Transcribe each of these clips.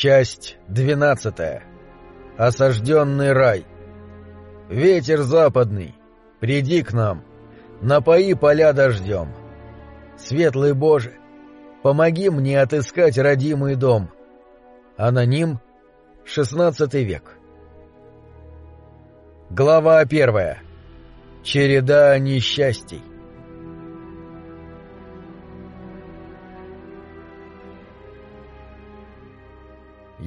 Часть двенадцатая. Осажденный рай. Ветер западный, приди к нам, напои поля дождем. Светлый Боже, помоги мне отыскать родимый дом. Аноним, шестнадцатый век. Глава первая. Череда несчастий.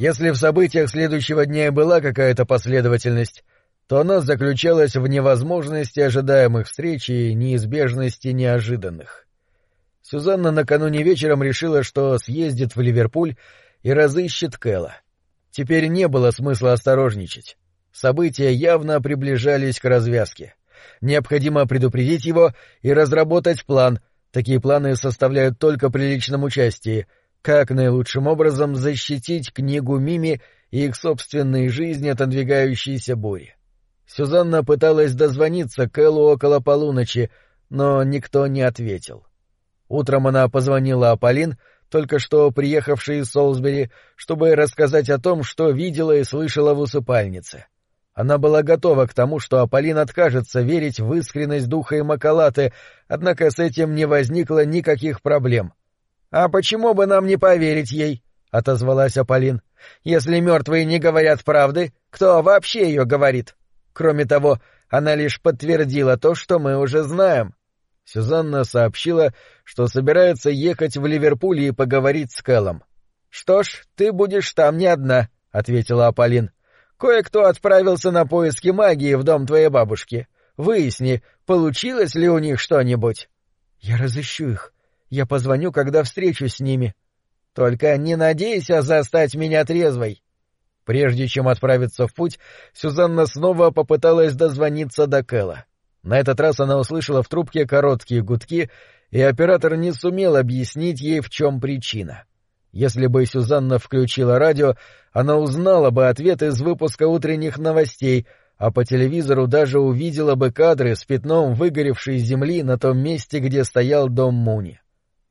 Если в событиях следующего дня была какая-то последовательность, то она заключалась в невозможности ожидаемых встреч и неизбежности неожиданных. Сюзанна накануне вечером решила, что съездит в Ливерпуль и разыщет Кэлла. Теперь не было смысла осторожничать. События явно приближались к развязке. Необходимо предупредить его и разработать план. Такие планы составляют только при личном участии — как наилучшим образом защитить книгу Мими и их собственные жизни от надвигающейся бури. Сюзанна пыталась дозвониться Кэллу около полуночи, но никто не ответил. Утром она позвонила Аполлин, только что приехавшей из Солсбери, чтобы рассказать о том, что видела и слышала в усыпальнице. Она была готова к тому, что Аполлин откажется верить в искренность духа и Макалаты, однако с этим не возникло никаких проблем — «А почему бы нам не поверить ей?» — отозвалась Аполлин. «Если мертвые не говорят правды, кто вообще ее говорит? Кроме того, она лишь подтвердила то, что мы уже знаем». Сюзанна сообщила, что собирается ехать в Ливерпуль и поговорить с Кэллом. «Что ж, ты будешь там не одна», — ответила Аполлин. «Кое-кто отправился на поиски магии в дом твоей бабушки. Выясни, получилось ли у них что-нибудь». «Я разыщу их», я позвоню, когда встречусь с ними. Только не надейся застать меня трезвой. Прежде чем отправиться в путь, Сюзанна снова попыталась дозвониться до Кэлла. На этот раз она услышала в трубке короткие гудки, и оператор не сумел объяснить ей, в чем причина. Если бы Сюзанна включила радио, она узнала бы ответ из выпуска утренних новостей, а по телевизору даже увидела бы кадры с пятном выгоревшей земли на том месте, где стоял дом Муни.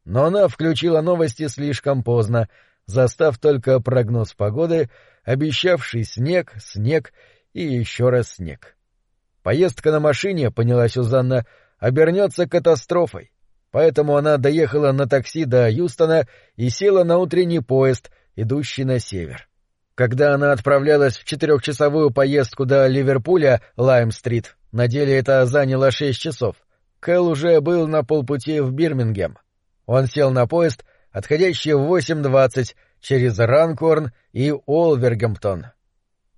Но она включила новости слишком поздно, застав только прогноз погоды, обещавший снег, снег и еще раз снег. Поездка на машине, поняла Сюзанна, обернется катастрофой, поэтому она доехала на такси до Юстона и села на утренний поезд, идущий на север. Когда она отправлялась в четырехчасовую поездку до Ливерпуля, Лайм-стрит, на деле это заняло шесть часов, Кэл уже был на полпути в Бирмингем — он сел на поезд, отходящий в 8.20 через Ранкорн и Олвергемптон.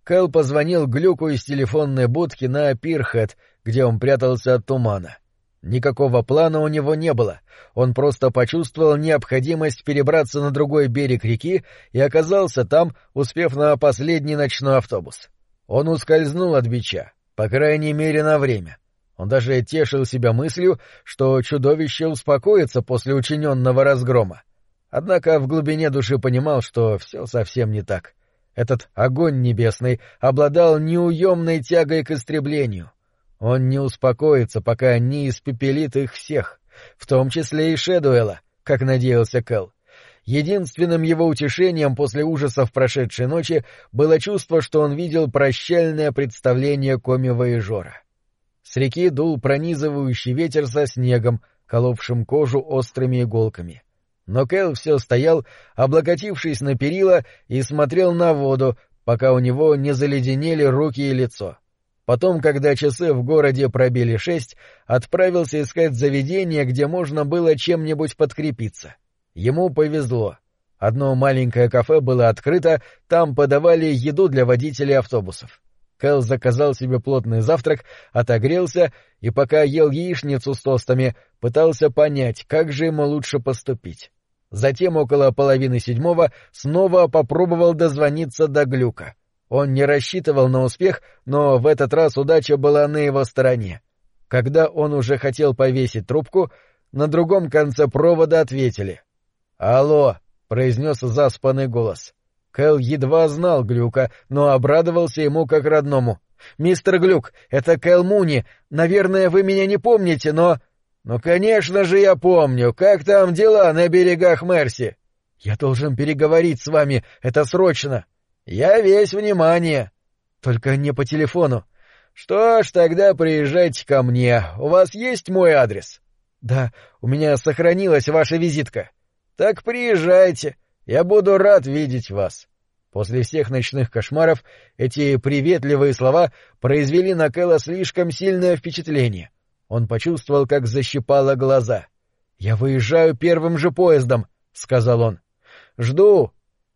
Кэл позвонил Глюку из телефонной будки на Пирхед, где он прятался от тумана. Никакого плана у него не было, он просто почувствовал необходимость перебраться на другой берег реки и оказался там, успев на последний ночной автобус. Он ускользнул от бича, по крайней мере на время. Он даже тешил себя мыслью, что чудовище успокоится после учиненного разгрома. Однако в глубине души понимал, что все совсем не так. Этот огонь небесный обладал неуемной тягой к истреблению. Он не успокоится, пока не испепелит их всех, в том числе и Шедуэла, как надеялся Кэл. Единственным его утешением после ужасов прошедшей ночи было чувство, что он видел прощальное представление Коми-Воежора. С реки дул пронизывающий ветер со снегом, коловшим кожу острыми иголками. Но Кэл все стоял, облокотившись на перила, и смотрел на воду, пока у него не заледенели руки и лицо. Потом, когда часы в городе пробили шесть, отправился искать заведение, где можно было чем-нибудь подкрепиться. Ему повезло. Одно маленькое кафе было открыто, там подавали еду для водителей автобусов. Кэл заказал себе плотный завтрак, отогрелся и, пока ел яичницу с тостами, пытался понять, как же ему лучше поступить. Затем около половины седьмого снова попробовал дозвониться до Глюка. Он не рассчитывал на успех, но в этот раз удача была на его стороне. Когда он уже хотел повесить трубку, на другом конце провода ответили. «Алло», — произнес заспанный голос. Кэл едва знал Глюка, но обрадовался ему как родному. «Мистер Глюк, это Кэл Муни. Наверное, вы меня не помните, но...» «Ну, конечно же, я помню. Как там дела на берегах Мерси?» Я должен переговорить с вами, это срочно. Я весь внимание. Только не по телефону. Что ж, тогда приезжайте ко мне. У вас есть мой адрес? Да, у меня сохранилась ваша визитка. Так приезжайте. Я буду рад видеть вас. После всех ночных кошмаров эти приветливые слова произвели на Кэлла слишком сильное впечатление. Он почувствовал, как защипало глаза. «Я выезжаю первым же поездом», — сказал он. «Жду».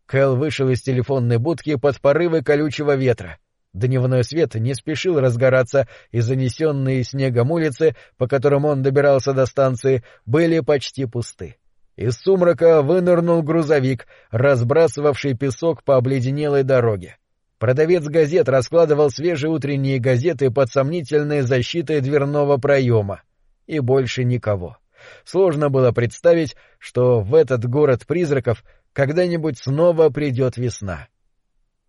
Кэл вышел из телефонной будки под порывы колючего ветра. Дневной свет не спешил разгораться, и занесенные снегом улицы, по которым он добирался до станции, были почти пусты. Из сумрака вынырнул грузовик, разбрасывавший песок по обледенелой дороге. Продавец газет раскладывал свежие утренние газеты под сомнительной защитой дверного проема. И больше никого. Сложно было представить, что в этот город призраков когда-нибудь снова придет весна.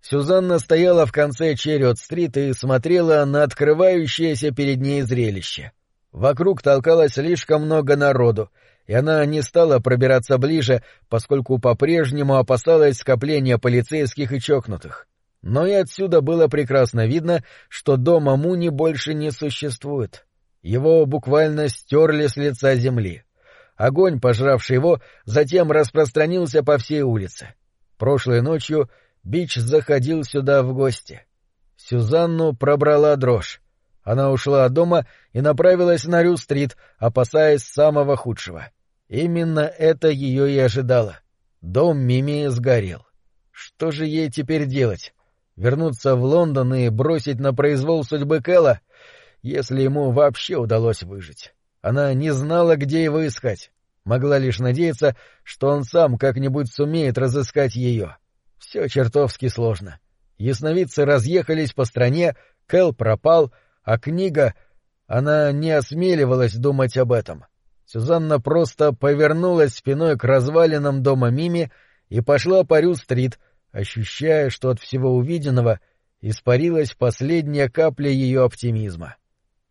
Сюзанна стояла в конце Черриот-стрит и смотрела на открывающееся перед ней зрелище. Вокруг толкалось слишком много народу, и она не стала пробираться ближе, поскольку по-прежнему опасалась скопления полицейских и чокнутых. Но и отсюда было прекрасно видно, что дома Муни больше не существует. Его буквально стерли с лица земли. Огонь, пожравший его, затем распространился по всей улице. Прошлой ночью Бич заходил сюда в гости. Сюзанну пробрала дрожь. Она ушла от дома и направилась на Рю-стрит, опасаясь самого худшего. Именно это ее и ожидало. Дом Мими сгорел. Что же ей теперь делать? Вернуться в Лондон и бросить на произвол судьбы Кэлла, если ему вообще удалось выжить? Она не знала, где его искать. Могла лишь надеяться, что он сам как-нибудь сумеет разыскать ее. Все чертовски сложно. Ясновидцы разъехались по стране, Кэл пропал, а книга... Она не осмеливалась думать об этом. Сюзанна просто повернулась спиной к развалинам дома Мими и пошла по Рю-стрит, ощущая, что от всего увиденного испарилась последняя капля ее оптимизма.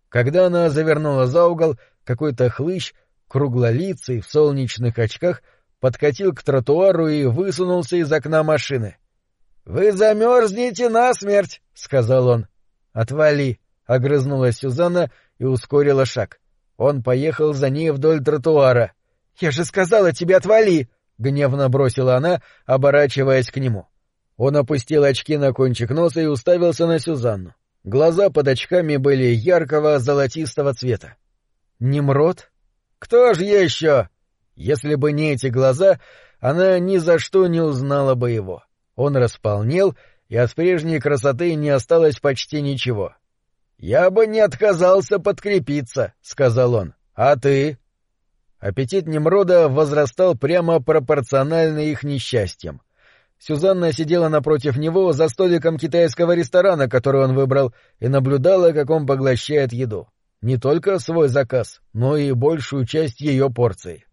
Когда она завернула за угол, какой-то хлыщ, круглолицый, в солнечных очках, подкатил к тротуару и высунулся из окна машины. — Вы замерзнете насмерть! — сказал он. — Отвали! — огрызнулась Сюзанна и ускорила шаг. Он поехал за ней вдоль тротуара. — Я же сказала тебе, отвали! — гневно бросила она, оборачиваясь к нему. Он опустил очки на кончик носа и уставился на Сюзанну. Глаза под очками были яркого золотистого цвета. Немрод? Кто же еще? Если бы не эти глаза, она ни за что не узнала бы его. Он располнел, и от прежней красоты не осталось почти ничего. «Я бы не отказался подкрепиться», — сказал он. «А ты?» Аппетит Немрода возрастал прямо пропорционально их несчастьям. Сюзанна сидела напротив него за столиком китайского ресторана, который он выбрал, и наблюдала, как он поглощает еду. Не только свой заказ, но и большую часть ее порций.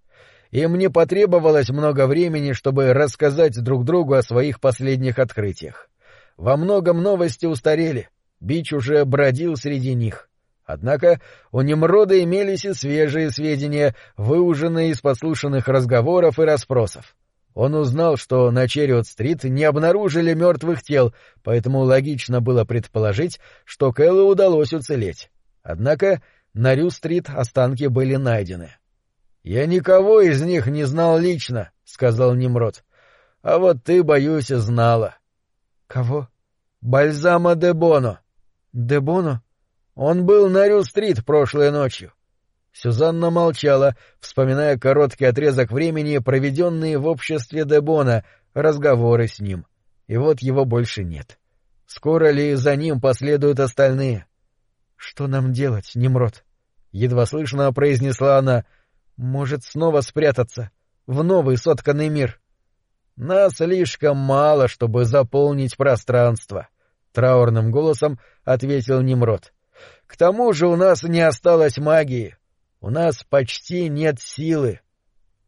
Им не потребовалось много времени, чтобы рассказать друг другу о своих последних открытиях. Во многом новости устарели, Бич уже бродил среди них. Однако у Немрода имелись и свежие сведения, выуженные из послушанных разговоров и расспросов. Он узнал, что на Черриот-стрит не обнаружили мертвых тел, поэтому логично было предположить, что Кэллу удалось уцелеть. Однако на Рю-стрит останки были найдены. — Я никого из них не знал лично, — сказал Немрод. — А вот ты, боюсь, знала. — Кого? — Бальзама де Боно. Дебоно? Он был на Рю-стрит прошлой ночью. Сюзанна молчала, вспоминая короткий отрезок времени, проведенный в обществе Дебона, разговоры с ним. И вот его больше нет. Скоро ли за ним последуют остальные? — Что нам делать, Немрод? — едва слышно произнесла она. — Может, снова спрятаться? В новый сотканный мир? — Нас слишком мало, чтобы заполнить пространство. — траурным голосом ответил Немрод. К тому же у нас не осталось магии. У нас почти нет силы.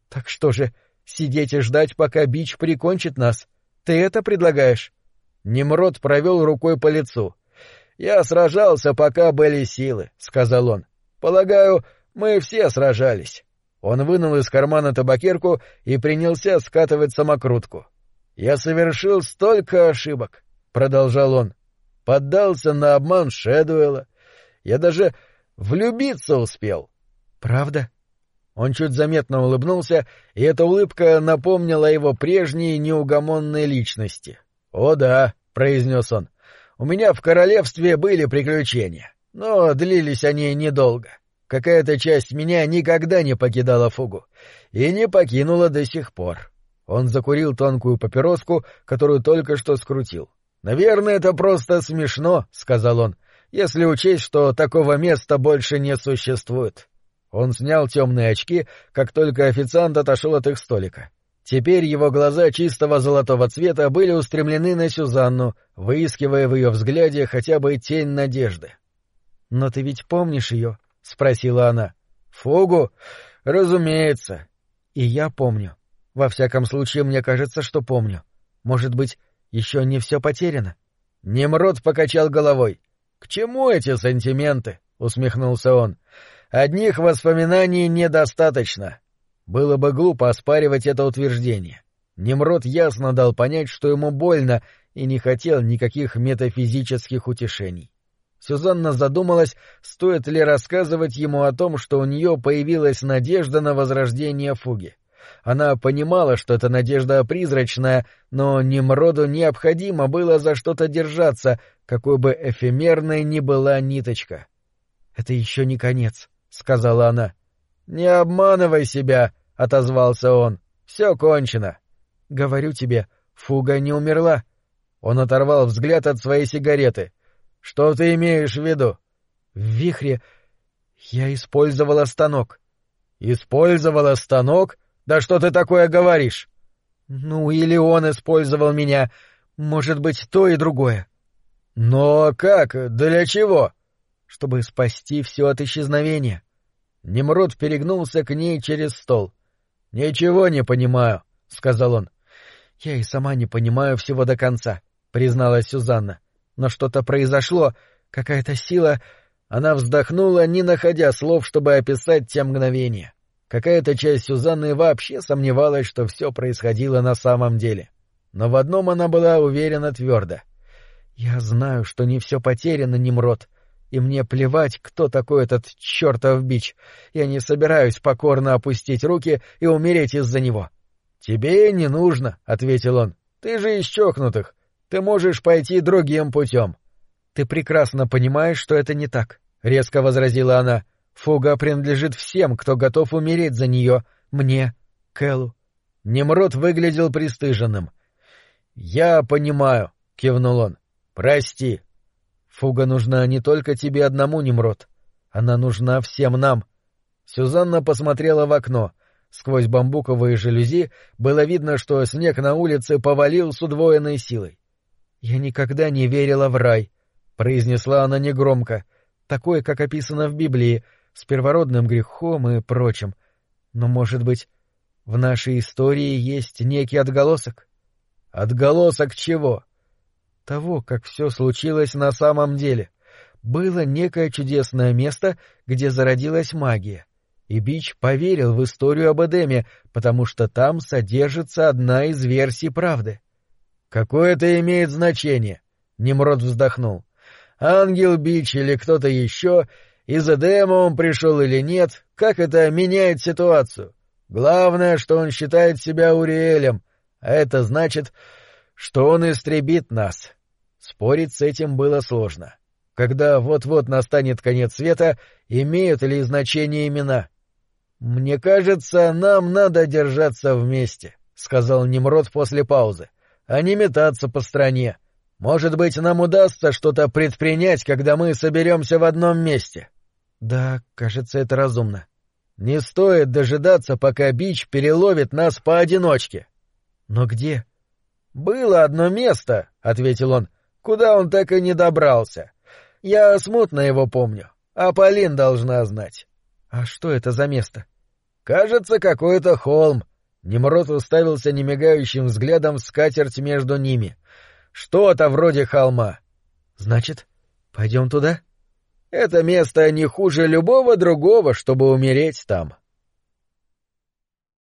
Так что же, сидеть и ждать, пока бич прикончит нас? Ты это предлагаешь? Немрод провел рукой по лицу. Я сражался, пока были силы, сказал он. Полагаю, мы все сражались. Он вынул из кармана табакерку и принялся скатывать самокрутку. «Я совершил столько ошибок», — продолжал он. «Поддался на обман Шэдуэла. Я даже влюбиться успел». «Правда?» Он чуть заметно улыбнулся, и эта улыбка напомнила его прежней неугомонной личности. «О да», — произнес он, — «у меня в королевстве были приключения, но длились они недолго. Какая-то часть меня никогда не покидала фугу, и не покинула до сих пор». Он закурил тонкую папироску, которую только что скрутил. «Наверное, это просто смешно», — сказал он, — «если учесть, что такого места больше не существует». Он снял темные очки, как только официант отошел от их столика. Теперь его глаза чистого золотого цвета были устремлены на Сюзанну, выискивая в ее взгляде хотя бы тень надежды. — Но ты ведь помнишь ее? — спросила она. — Фугу? Разумеется. — И я помню. Во всяком случае, мне кажется, что помню. Может быть, еще не все потеряно? Немрод покачал головой. — К чему эти сантименты? — усмехнулся он. Одних воспоминаний недостаточно. Было бы глупо оспаривать это утверждение. Немрод ясно дал понять, что ему больно, и не хотел никаких метафизических утешений. Сюзанна задумалась, стоит ли рассказывать ему о том, что у нее появилась надежда на возрождение фуги. Она понимала, что эта надежда призрачная, но Немроду необходимо было за что-то держаться, какой бы эфемерной ни была ниточка. — Это еще не конец, — сказала она. — Не обманывай себя, — отозвался он. — Все кончено. — Говорю тебе, фуга не умерла. Он оторвал взгляд от своей сигареты. — Что ты имеешь в виду? — В вихре я использовала станок. — Использовала станок? Да что ты такое говоришь? — Ну, или он использовал меня. Может быть, то и другое. — Но как? Для чего? чтобы спасти все от исчезновения. Немрод перегнулся к ней через стол. — Ничего не понимаю, — сказал он. — Я и сама не понимаю всего до конца, — призналась Сюзанна. Но что-то произошло, какая-то сила... Она вздохнула, не находя слов, чтобы описать те мгновения. Какая-то часть Сюзанны вообще сомневалась, что все происходило на самом деле. Но в одном она была уверена твердо. — Я знаю, что не все потеряно, Немрод, и мне плевать, кто такой этот чертов бич. Я не собираюсь покорно опустить руки и умереть из-за него. — Тебе не нужно, — ответил он. — Ты же из чокнутых. Ты можешь пойти другим путем. — Ты прекрасно понимаешь, что это не так, — резко возразила она. — Фуга принадлежит всем, кто готов умереть за нее. Мне, Кэллу. Немрод выглядел пристыженным. — Я понимаю, — кивнул он. — Прости. Фуга нужна не только тебе одному, Немрод. Она нужна всем нам. Сюзанна посмотрела в окно. Сквозь бамбуковые жалюзи было видно, что снег на улице повалил с удвоенной силой. — Я никогда не верила в рай, — произнесла она негромко, — такой, как описано в Библии, с первородным грехом и прочим. Но, может быть, в нашей истории есть некий отголосок? — Отголосок чего? того, как все случилось на самом деле. Было некое чудесное место, где зародилась магия. И Бич поверил в историю об Эдеме, потому что там содержится одна из версий правды. — Какое это имеет значение? — Немрод вздохнул. — Ангел Бич или кто-то еще, из Эдема он пришел или нет, как это меняет ситуацию? Главное, что он считает себя Уриэлем, а это значит, что он истребит нас. Спорить с этим было сложно. Когда вот-вот настанет конец света, имеют ли значение имена? «Мне кажется, нам надо держаться вместе», — сказал Немрод после паузы, — «а не метаться по стране. Может быть, нам удастся что-то предпринять, когда мы соберемся в одном месте». «Да, кажется, это разумно». «Не стоит дожидаться, пока Бич переловит нас поодиночке». «Но где?» «Было одно место», — ответил он, куда он так и не добрался. Я смутно его помню, а Полин должна знать. — А что это за место? — Кажется, какой-то холм. Немрод уставился немигающим взглядом в скатерть между ними. — Что-то вроде холма. — Значит, пойдем туда? — Это место не хуже любого другого, чтобы умереть там. —